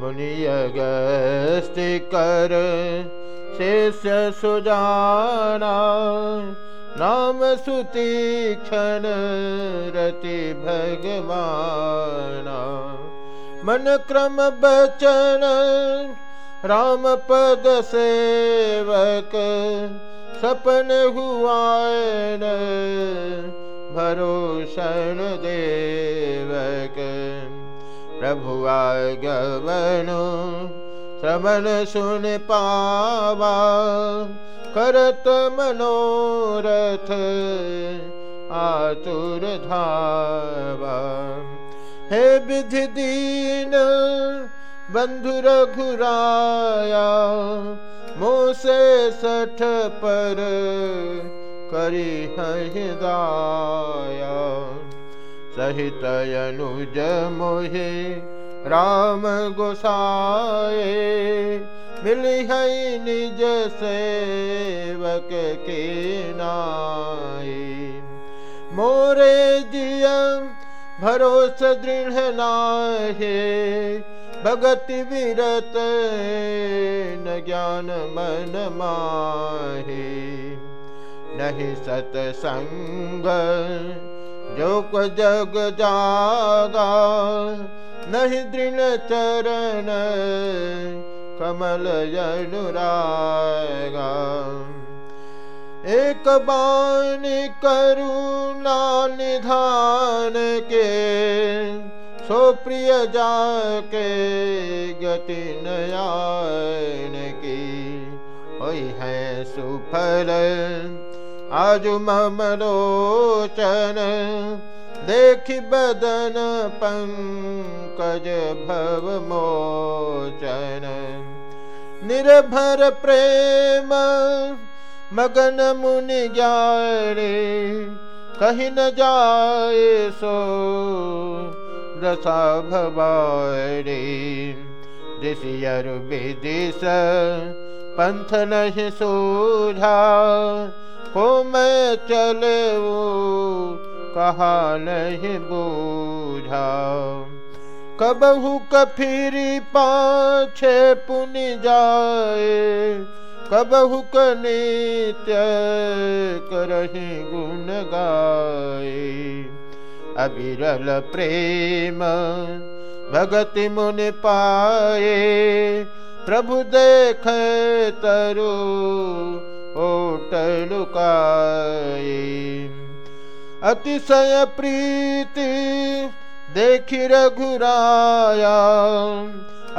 मुनियगस्ति कर शिष्य सुजाना नाम सुतीक्षण रति भगवाना। मन क्रम बचन राम पद सेवक सपन हुआ भरोषण देवक। प्रभु आगवनु श्रवण सुन पावा, करत मनोरथ आतुर धावा। हे विधि दीन, बंधु रघुराया, मोसे सठ पर करी हदाया सहित अनुज मोहे राम गोसाए मिल है निज सेवक के नाई मोरे जियम भरोस दृढ़ नाहे, भगति विरत न ज्ञान मन माहे। नहीं सतसंग जो जग जागा नहीं दृढ़ चरण कमल अनुरागा। एक बाण करुणा निधान के, सो प्रिय जाके गति नयान की। है सुफल। आज ममलोचन देख बदन पंकज भव मोचन। निर्भर प्रेम, मगन मुनि ज्ञाने कहीं न जाए सो दशा भवारे। ऋषियर विदिश पंथ नहीं सूझा को मैं चले कहा नहीं बूझा। कबहू कफिरी पाछे पुनि जाए, कबहु नित्य करही गुण गाए। अबिरल प्रेम भगति मुनि पाए, प्रभु देख तरु ओट लुकाए अतिशय प्रीति देखि रघुराया।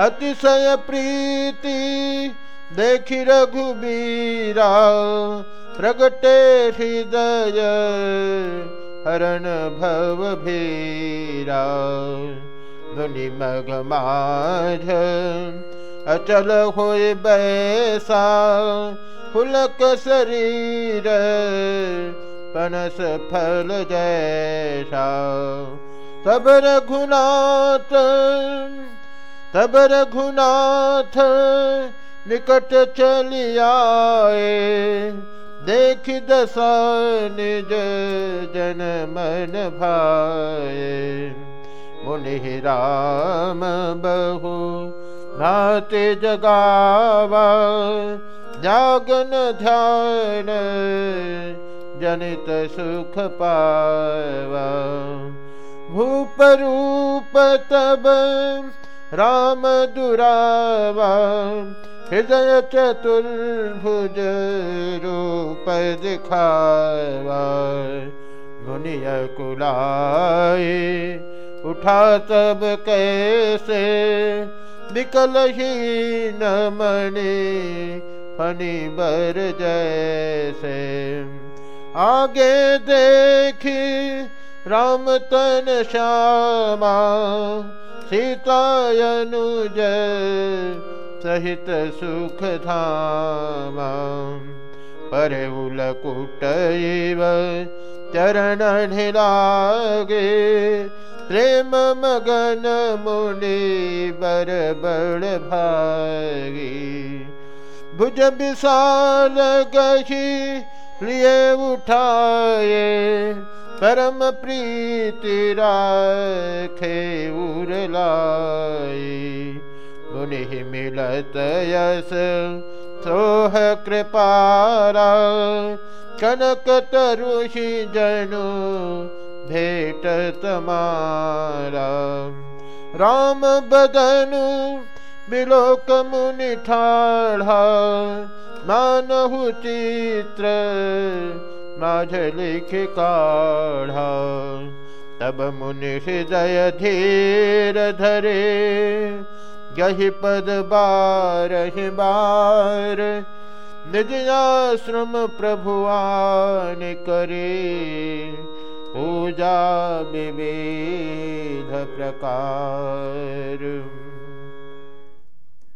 अतिशय प्रीति देखि रघुबीरा। प्रगटे हृदय हरण भव भीरा। मुनि माझ अचल होय बैसा फुलक शरीर, पनस फल जैसा। तब रघुनाथ तब रघुनाथ निकट चलियाए देख दशा निज जन मन भाए। मुनि राम बहु भाते जगावा, जागन ध्यान, जनित सुख पावा। भूप रूप तब राम दुरावा, हृदय चतुर्भुज रूप दिखावा। मुनिय कुलाए उठा तब कैसे विकल ही न मणि फनी बर जैसे। आगे देखी राम तन श्यामा सीतायनुज सहित सुख धामा। पर उलकुट चरण ढिलागे प्रेम मगन मुनि बर बड़ भागी भुज विशाल गही लिए उठाए, परम प्रीति राखे उर लाए ही मिलत यस सोह कृपारा, कनक तरुषि जनु भेट तमारा। राम बदनु बिलोक मुनि ठाढ़ा मानहु चित्र माझ लिख काढ़ा। तब मुनि हृदय धीर धरे। गहि पद बार बार। निज आश्रम प्रभुआन करे। पूजा विविध प्रकार